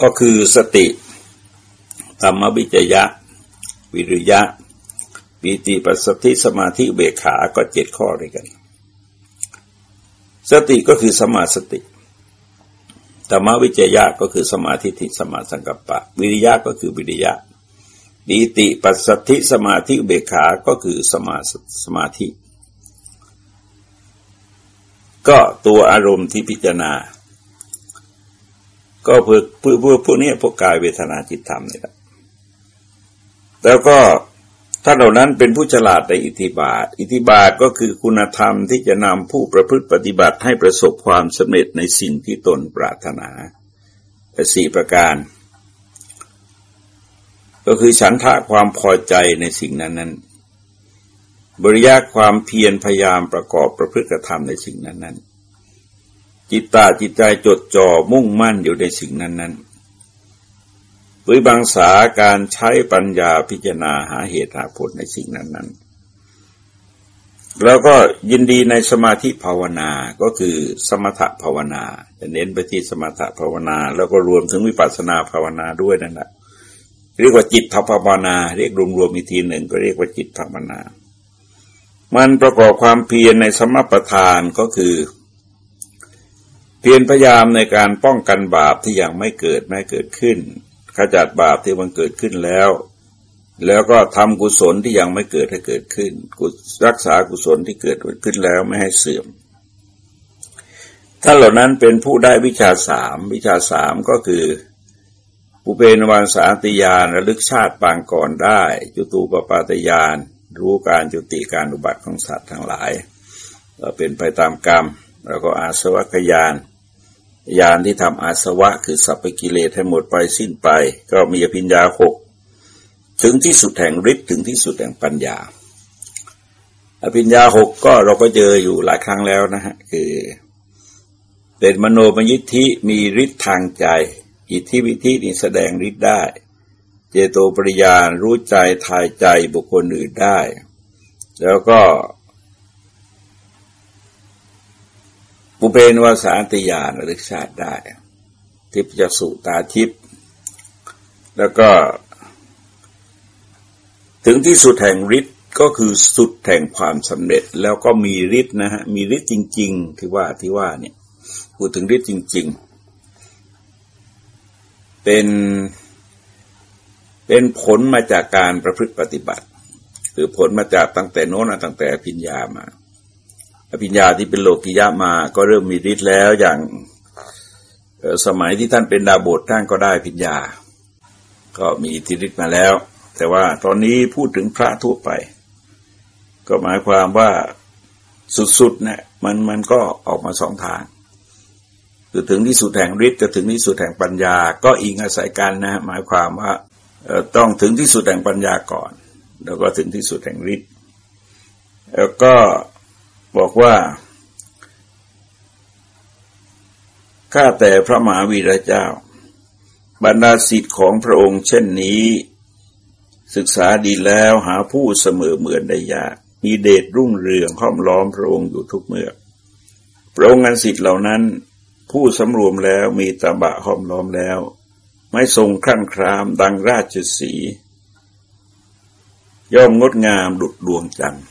ก็คือสติธรรมวิจยะ วิริยะ ปีติปัสสติสมาธิเบขาก็เจ็ดข้อด้วยกัน สติก็คือสมาสติ ธรรมวิจยะก็คือสมาธิทิสมาสังกัปปะ วิริยะก็คือวิริยะปีติปัสสติสมาธิเบขา ก็คือสมาสมาธิ ก็ตัวอารมณ์ที่พิจารณา ก็เพื่อเพื่อพวกนี้พวกกายเวทนาจิตธรรมนี่แหละแล้วก็ ถ้าเหล่านั้นเป็นผู้ฉลาดในอิทธิบาท อิทธิบาทก็คือคุณธรรมที่จะนำผู้ประพฤติปฏิบัติให้ประสบความสำเร็จในสิ่งที่ตนปรารถนาสี่ประการ ก็คือฉันทะความพอใจในสิ่งนั้นนั้นบริยาความเพียรพยายามประกอบประพฤติธรรมในสิ่งนั้นนั้นจิตตาจิตใจจดจ่อมุ่งมั่นอยู่ในสิ่งนั้นนั้น วิบังษาการใช้ปัญญาพิจารณาหาเหตุหาผลในสิ่งนั้นนั้นแล้วก็ยินดีในสมาธิภาวนาก็คือสมถภาวนาจะเน้นไปที่สมถภาวนา แล้วก็รวมถึงวิปัสสนาภาวนาด้วยนั่นแหละเรียกว่าจิตภาวนา เรียกรวมๆอีกทีหนึ่งก็เรียกว่าจิตภาวนา มันประกอบความเพียรในสมปทานก็คือ เพียรพยายามในการป้องกันบาปที่ยังไม่เกิดไม่เกิดขึ้น ขจัดบาปที่มันเกิดขึ้นแล้ว แล้วก็ทำกุศลที่ยังไม่เกิดให้เกิดขึ้นรักษากุศลที่เกิดขึ้นแล้วไม่ให้เสื่อมถ้าเหล่านั้นเป็นผู้ได้วิชาสามวิชาสามก็คืออุเปนวันสาติยานระลึกชาติปางก่อนได้ จุตูปปาตยาน รู้การจุติการอุบัติของสัตว์ทั้งหลายเป็นไปตามกรรม แล้วก็อาสวัคยาน ยานที่ทำอาสวะ คือสัพพกิเลสให้หมดไปสิ้นไป ก็มีอภิญญาหกถึงที่สุดแห่งฤทธิ์ถึงที่สุดแห่งปัญญา อภิญญาหกก็เราก็เจออยู่หลายครั้งแล้วนะฮะคือเป็นมโนมยิทธิมีฤทธิ์ทางใจ อิทธิวิธินี่แสดงฤทธิ์ได้ เจโตปริยานรู้ใจทายใจบุคคลอื่นได้ แล้วก็ ปุเพนวาสาติยานรึกชาติได้ ทิพยสุตาทิพแล้วก็ ถึงที่สุดแห่งฤทธิ์ก็คือสุดแห่งความสำเร็จ แล้วก็มีฤทธิ์นะฮะมีฤทธิ์จริง ๆ ที่ว่าที่ว่าเนี่ยพูดถึงฤทธิ์จริง ๆ เป็นเป็นผลมาจากการประพฤติปฏิบัติคือผลมาจากตั้งแต่โน้นตั้งแต่อภิญญามา อภิญญาที่เป็นโลกิยะมาก็เริ่มมีฤทธิ์แล้วอย่างสมัยที่ท่านเป็นดาบทท่านก็ได้พิญญา ก็มีอิทธิฤทธิ์มาแล้ว แต่ว่าตอนนี้พูดถึงพระทั่วไป ก็หมายความว่าสุดๆเนี่ยมันมันก็ออกมาสองทางคือถึงที่สุดแห่งฤทธิ์จะถึงที่สุดแห่งปัญญา ก็อิงอาศัยกันนะหมายความว่าต้องถึงที่สุดแห่งปัญญาก่อน แล้วก็ถึงที่สุดแห่งฤทธิ์แล้วก็ บอกว่าข้าแต่พระมหาวีระเจ้า บรรดาสิทธิ์ของพระองค์เช่นนี้ ศึกษาดีแล้วหาผู้เสมอเหมือนได้ยากมีเดชรุ่งเรืองห้อมล้อมพระองค์อยู่ทุกเมื่อพระองค์อันสิทธิ์เหล่านั้น ผู้สำรวมแล้วมีตาบะห้อมล้อมแล้ว ไม่ทรงครั่งครามดังราชสี ย่อมงดงามดุดดวงจันทร์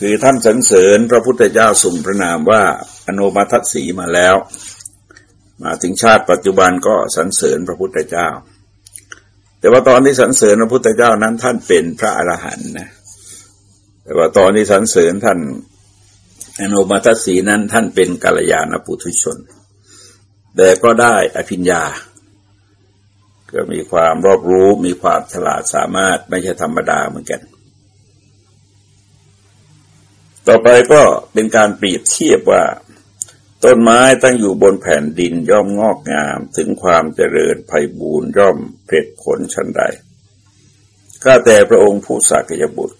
คือท่านสรรเสริญพระพุทธเจ้าสุ่มพระนามว่าอนุมาทัศสีมาแล้ว มาถึงชาติปัจจุบันก็สรรเสริญพระพุทธเจ้า แต่ว่าตอนที่สรรเสริญพระพุทธเจ้านั้นท่านเป็นพระอรหันต์นะ แต่ว่าตอนที่สรรเสริญท่านอนุมาทสีนั้นท่านเป็นกัลยาณปุถุชน แต่ก็ได้อภิญญา ก็มีความรอบรู้มีความฉลาดสามารถไม่ใช่ธรรมดาเหมือนกัน ต่อไปก็เป็นการเปรียบเทียบว่า ต้นไม้ตั้งอยู่บนแผ่นดินย่อมงอกงามถึงความเจริญไพบูรณ์ย่อมเพลิดผลชันใดข้าแต่พระองค์ผู้สักยบุตร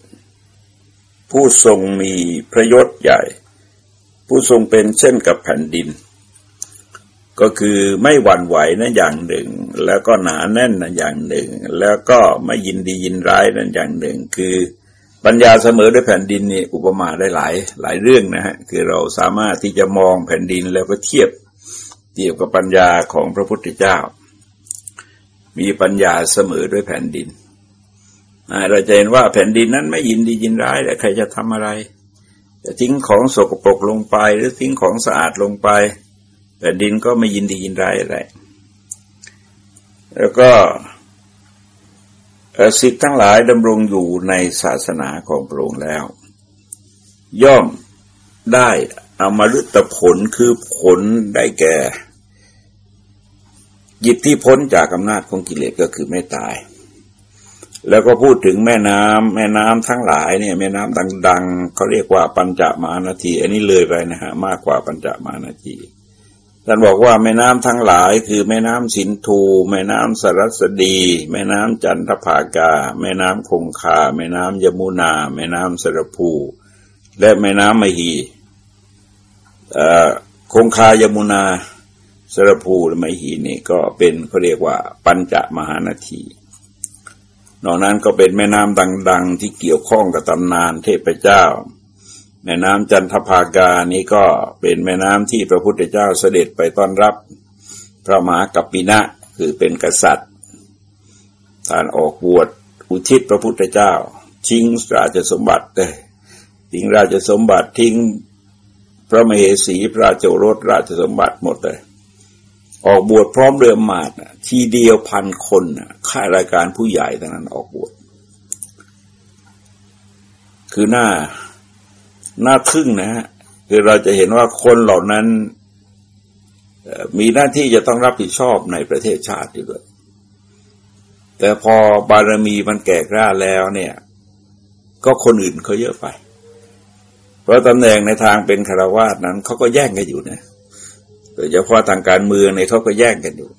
ผู้ทรงมีพระยศใหญ่ผู้ทรงเป็นเช่นกับแผ่นดิน ก็คือไม่หวั่นไหวนั่นอย่างหนึ่ง แล้วก็หนาแน่นนั่นอย่างหนึ่ง แล้วก็ไม่ยินดียินร้ายนั่นอย่างหนึ่ง คือ ปัญญาเสมอด้วยแผ่นดินนี่อุปมาได้หลายหลายเรื่องนะฮะคือเราสามารถที่จะมองแผ่นดินแล้วก็เทียบเทียบกับปัญญาของพระพุทธเจ้า มีปัญญาเสมอด้วยแผ่นดินเราจะเห็นว่าแผ่นดินนั้นไม่ยินดียินร้ายแต่ใครจะทำอะไร จะทิ้งของสกปรกลงไป หรือทิ้งของสะอาดลงไปแผ่นดินก็ไม่ยินดียินร้ายอะไรแล้วก็ สิทธิ์ทั้งหลายดำรงอยู่ในศาสนาของพระองค์แล้ว ย่อมได้อมฤตผลคือผลได้แก่จิตที่พ้นจากอำนาจของกิเลสก็คือไม่ตาย แล้วก็พูดถึงแม่น้ำแม่น้ำทั้งหลายเนี่ยแม่น้ำดังๆเขาเรียกว่าปัญจมานาที อันนี้เลยไปนะฮะมากกว่าปัญจมานาที ท่านบอกว่าแม่น้ำทั้งหลายคือแม่น้ำสินทูแม่น้ำสรัสดี แม่น้ำจันทภากา แม่น้ำคงคา แม่น้ำยมุนา แม่น้ำสระภู และแม่น้ำมหีคงคายมุนาสระภูและมหีนี่ก็เป็นเขาเรียกว่าปัญจมหานาทีนอกนั้นก็เป็นแม่น้ำดัง ๆ ที่เกี่ยวข้องกับตำนานเทพเจ้า แม่น้ำจันทภากานี้ก็เป็นแม่น้ำที่พระพุทธเจ้าเสด็จไปต้อนรับพระมหากัปปินะคือเป็นกษัตริย์ท่านออกบวชอุทิศพระพุทธเจ้า ทิ้งราชสมบัติเลยทิ้งราชสมบัติทิ้งพระมเหสีพระราชโอรสราชสมบัติหมดเลย ออกบวชพร้อมเรือมาดทีเดียวพันคนข้ารายการผู้ใหญ่ทั้งนั้นออกบวชคือหน้า น้าทึ่งนะฮะคือเราจะเห็นว่าคนเหล่านั้นมีหน้าที่จะต้องรับผิดชอบในประเทศชาติด้วย แต่พอบารมีมันแก่กล้าแล้วเนี่ย ก็คนอื่นเขาเยอะไป เพราะตำแหน่งในทางเป็นคารวาสนั้นเขาก็แย่งกันอยู่นะโดยเฉพาะทางการเมืองในเขาก็แย่งกันอยู่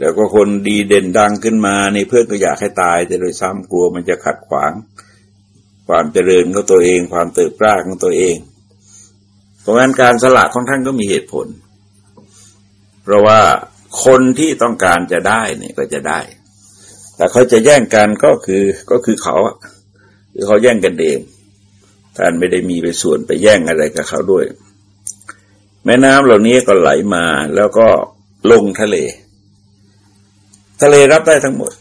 แล้วก็คนดีเด่นดังขึ้นมาในเพื่อนก็อยากให้ตายแต่โดยซ้ำกลัวมันจะขัดขวาง ความเจริญของตัวเอง ความเติบโตของตัวเอง เพราะงั้นการสละของท่านก็มีเหตุผล เพราะว่าคนที่ต้องการจะได้เนี่ยก็จะได้ แต่เขาจะแย่งกันก็คือก็คือเขาคือเขาแย่งกันเองท่านไม่ได้มีไปส่วนไปแย่งอะไรกับเขาด้วย แม่น้ำเหล่านี้ก็ไหลมาแล้วก็ลงทะเล ทะเลรับได้ทั้งหมด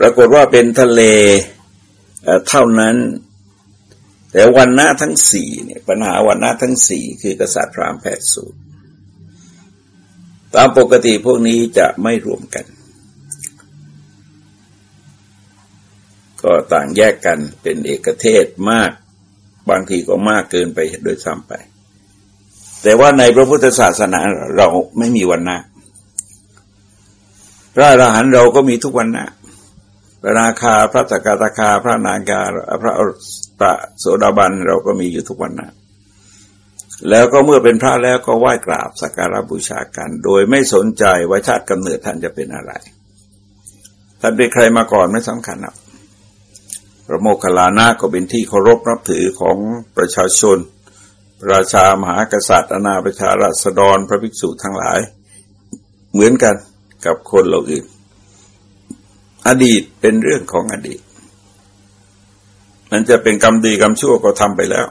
ปรากฏว่าเป็นทะเลเท่านั้น แต่วันหน้าทั้งสี่เนี่ยปัญหาวันหน้าทั้งสี่คือกษัตริย์พรามแปดสูตร ตามปกติพวกนี้จะไม่รวมกัน ก็ต่างแยกกันเป็นเอกเทศมาก บางทีก็มากเกินไปโดยซ้ำไป แต่ว่าในพระพุทธศาสนาเราไม่มีวันนะพระอรหันต์เราก็มีทุกวันนะ พระนาคาพระสกตาคา พระนาคาพระพระโสดาบันเราก็มีอยู่ทุกวันนะแล้วก็เมื่อเป็นพระแล้วก็ไหว้กราบสักการะบูชากัน โดยไม่สนใจว่าชาติกำเนิดท่านจะเป็นอะไร ท่านเป็นใครมาก่อนไม่สำคัญนะพระโมคคัลลานะก็เป็นที่เคารพนับถือของประชาชนประชามหากษัตริย์อนาประชาราษฎรพระภิกษุทั้งหลาย เหมือนกันกับคนเราอื่น อดีตเป็นเรื่องของอดีต มันจะเป็นกรรมดีกรรมชั่วก็ทำไปแล้ว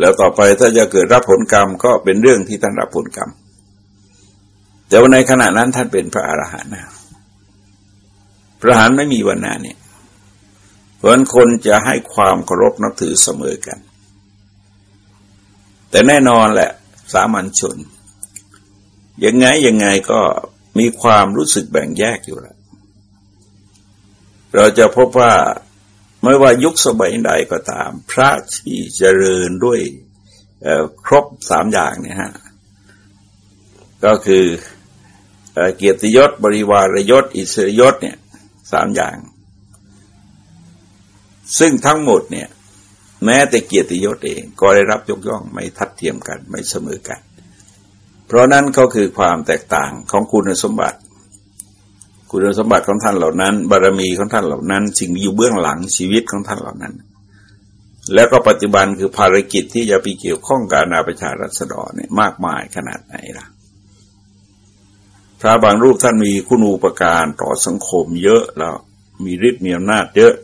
แล้วต่อไปถ้าจะเกิดรับผลกรรมก็เป็นเรื่องที่ท่านรับผลกรรม แต่ว่าในขณะนั้นท่านเป็นพระอรหันต์พระอรหันต์ไม่มีวันหน้าเนี่ย เพราะนั้นคนจะให้ความเคารพนับถือเสมอกัน แต่แน่นอนแหละ สามัญชน ยังไงยังไงก็มีความรู้สึกแบ่งแยกอยู่แล้ว เราจะพบว่าไม่ว่ายุคสมัยใดก็ตาม พระที่เจริญด้วยครบสามอย่างเนี่ยฮะก็คือเกียรติยศบริวารยศ อิสริยศเนี่ยสามอย่าง ซึ่งทั้งหมดเนี่ยแม้แต่เกียรติยศเองก็ได้รับยกย่องไม่ทัดเทียมกันไม่เสมอกัน เพราะนั้นก็คือความแตกต่างของคุณสมบัติ คุณสมบัติของท่านเหล่านั้น บารมีของท่านเหล่านั้น สิ่งอยู่เบื้องหลังชีวิตของท่านเหล่านั้น แล้วก็ปัจจุบันคือภารกิจที่จะไปเกี่ยวข้องกับอาประชารัษฎรเนี่ยมากมายขนาดไหนล่ะ พระบางรูปท่านมีคุณูปการต่อสังคมเยอะแล้วมีฤทธิ์มีอำนาจเยอะ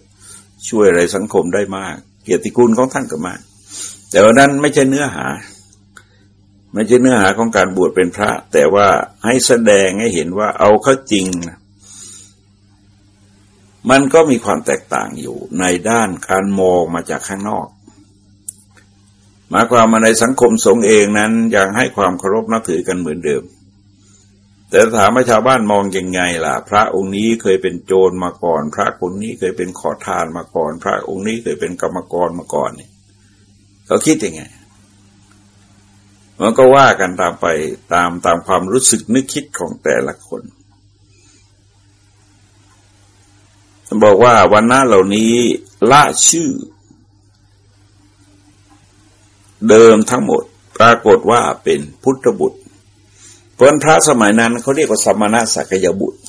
ช่วยอะไรสังคมได้มาก เกียรติคุณของท่านก็มาก แต่ว่านั้นไม่ใช่เนื้อหา ไม่ใช่เนื้อหาของการบวชเป็นพระ แต่ว่าให้แสดงให้เห็นว่าเอาเข้าจริงนะ มันก็มีความแตกต่างอยู่ในด้านการมองมาจากข้างนอกหมายความมาในสังคมสงฆ์เองนั้นยังให้ความเคารพนับถือกันเหมือนเดิม แต่ถามว่าชาวบ้านมองยังไงล่ะ พระองค์นี้เคยเป็นโจรมาก่อน พระคนนี้เคยเป็นขอทานมาก่อน พระองค์นี้เคยเป็นกรรมกรมาก่อนเนี่ยเขาคิดยังไงมันก็ว่ากันตามไปตามตามความรู้สึกนึกคิดของแต่ละคน บอกว่าวันหน้าเหล่านี้ละชื่อ เดิมทั้งหมด ปรากฏว่าเป็นพุทธบุตรพราะพระสมัยนั้นเขาเรียกว่าสมณะสักยบุตร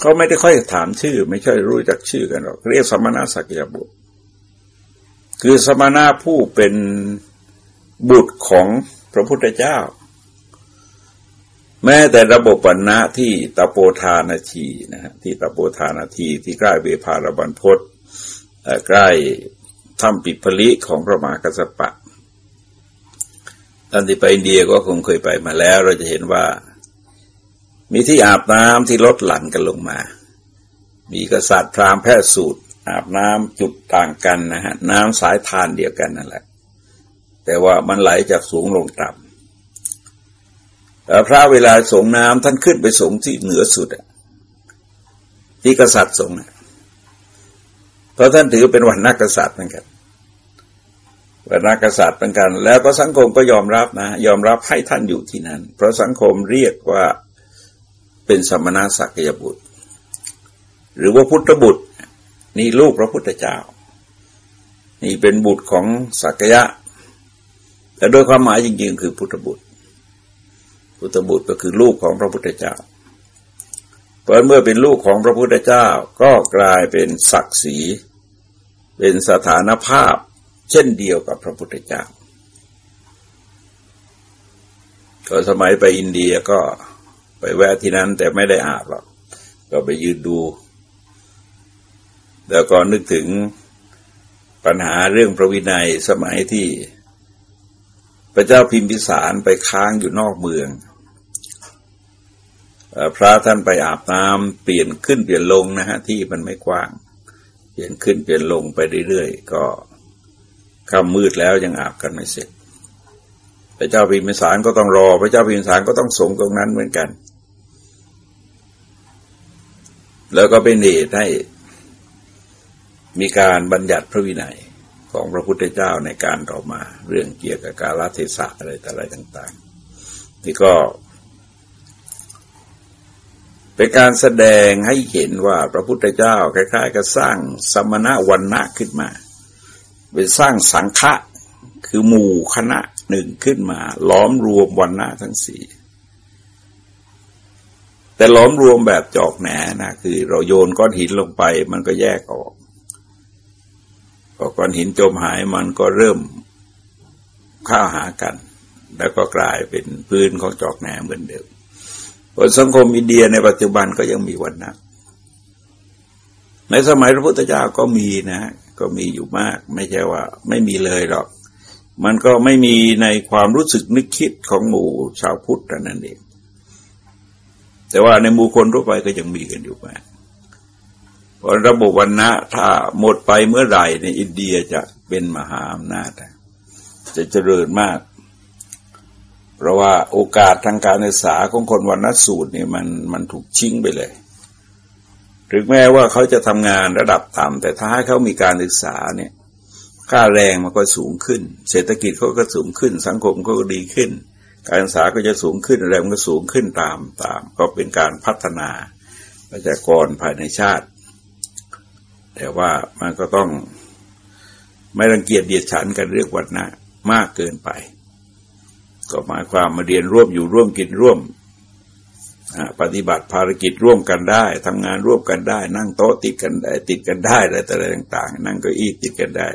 เขาไม่ได้ค่อยถามชื่อ ไม่ค่อยรู้จักชื่อกันหรอกเรียกสมณะสักยบุตร คือสมณะผู้เป็นบุตรของพระพุทธเจ้า แม้แต่ระบบปัญนะที่ตะโปธานาทีนะฮะที่ตะโปธานาทีที่ใกล้เวพารบันพศใกล้ถ้ำปิดผลิของพระมหากัสสปะตอนที่ไปอินเดียก็คงเคยไปมาแล้ว เราจะเห็นว่า มีที่อาบน้ำที่ลดหลั่นกันลงมา มีกษัตริย์พราหมณ์แพทย์สูตร อาบน้ำจุดต่างกันนะฮะน้ำสายทานเดียวกันนั่นแหละ แต่ว่ามันไหลจากสูงลงต่ำ พระเวลาสงน้ำท่านขึ้นไปสงที่เหนือสุดที่กษัตริย์สงเพราะท่านถือเป็นวันนักกษัตริย์เหมือนกันวรรณกษัตริย์เป็นกัน แล้วก็สังคมก็ยอมรับนะ ยอมรับให้ท่านอยู่ที่นั้น เพราะสังคมเรียกว่าเป็นสมณะสักยบุตร หรือว่าพุทธบุตร นี่ลูกพระพุทธเจ้า นี่เป็นบุตรของสักยะ แต่โดยความหมายจริงๆ คือพุทธบุตร พุทธบุตรก็คือลูกของพระพุทธเจ้าเพราะเมื่อเป็นลูกของพระพุทธเจ้าก็กลายเป็นศักดิ์ศรี เป็นสถานภาพ เช่นเดียวกับพระพุทธเจ้าก็สมัยไปอินเดียก็ไปแวะที่นั้นแต่ไม่ได้อาบหรอกก็ไปยืนดู แล้วก็นึกถึงปัญหาเรื่องพระวินัยสมัยที่พระเจ้าพิมพิสารไปค้างอยู่นอกเมือง พระท่านไปอาบน้ำเปลี่ยนขึ้นเปลี่ยนลงนะฮะที่มันไม่กว้าง เปลี่ยนขึ้นเปลี่ยนลงไปเรื่อยๆก็ค่ำมืดแล้วยังอาบกันไม่เสร็จ พระเจ้าพิมพิสารก็ต้องรอ พระเจ้าพิมพิสารก็ต้องสงตรงนั้นเหมือนกัน แล้วก็เป็นเหตุให้มีการบัญญัติพระวินัยของพระพุทธเจ้าในการต่อมา เรื่องเกี่ยวกับกาลเทศะอะไรต่อะไรต่างๆนี่ก็ เป็นการแสดงให้เห็นว่าพระพุทธเจ้าคล้ายๆกับสร้างสมณะวันณะขึ้นมาไปสร้างสังฆะคือหมู่คณะหนึ่งขึ้นมา ล้อมรวมวันณะทั้งสี่แต่ล้อมรวมแบบจอกแหนนะคือเราโยนก้อนหินลงไป มันก็แยกออกพอก้อนหินจมหายมันก็เริ่มข้าหากัน แล้วก็กลายเป็นพื้นของจอกแหนเหมือนเดิม ผลสังคมอินเดียในปัจจุบันก็ยังมีวันนะในสมัยพระพุทธเจ้าก็มีนะ ก็มีอยู่มาก ไม่ใช่ว่า ไม่มีเลยหรอก มันก็ไม่มีในความรู้สึกนึกคิดของหมู่ชาวพุทธนั่นเองแต่ว่าในหมู่คนทั่วไปก็ยังมีกันอยู่มากเพราะระบบวันนะถ้าหมดไปเมื่อไหร่ในอินเดียจะเป็นมหาอำนาจจะเจริญมาก เพราะว่าโอกาสทางการศึกษาของคนวันนสูตรเนี่ยมันมันถูกชิงไปเลย ถึงแม้ว่าเขาจะทำงานระดับต่ำแต่ถ้าให้เขามีการศึกษาเนี่ยค่าแรงมันก็สูงขึ้น เศรษฐกิจเขาก็สูงขึ้น สังคมก็ดีขึ้น การศึกษาก็จะสูงขึ้นอะไรมันก็สูงขึ้นตามตาม ก็เป็นการพัฒนาประชากรภายในชาติ แต่ว่ามันก็ต้องไม่รังเกียจเดียดฉันกันเรียกวัฒนะมากเกินไป ก็หมายความมาเรียนร่วมอยู่ร่วมกินร่วมปฏิบัติภารกิจร่วมกันได้ทำงานร่วมกันได้ นั่งโต๊ะติดกันได้ ติดกันได้อะไรต่าง ๆ นั่งเก้าอี้ติดกันได้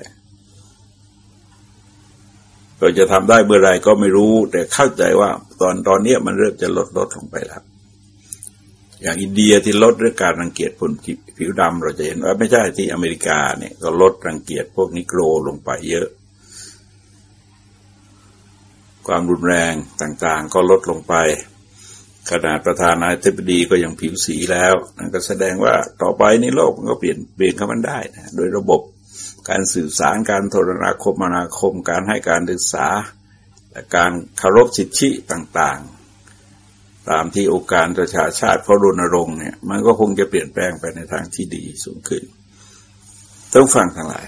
ก็จะทำได้เมื่อไรก็ไม่รู้ แต่เข้าใจว่าตอนตอนนี้มันเริ่มจะลดลดลงไปแล้ว อย่างอินเดียที่ลดเรื่องการรังเกียจคนผิวดำเราจะเห็นว่าไม่ใช่ที่อเมริกาเนี่ยก็ลดรังเกียจพวกนิโกรลงไปเยอะ ความรุนแรงต่างๆ ก็ลดลงไป ขนาดประธานาธิบดีก็ยังผิวสีแล้วนั่นก็แสดงว่าต่อไปในโลกมันก็เปลี่ยนเปลี่ยนเข้ามันได้นะโดยระบบการสื่อสารการโทรนาคมนาคม การให้การศึกษาและการเคารพสิทธิต่างๆ ตามที่องค์การประชาชาติเขารณรงค์เนี่ยมันก็คงจะเปลี่ยนแปลงไปในทางที่ดีสูงขึ้น ต้องฟังทั้งหลาย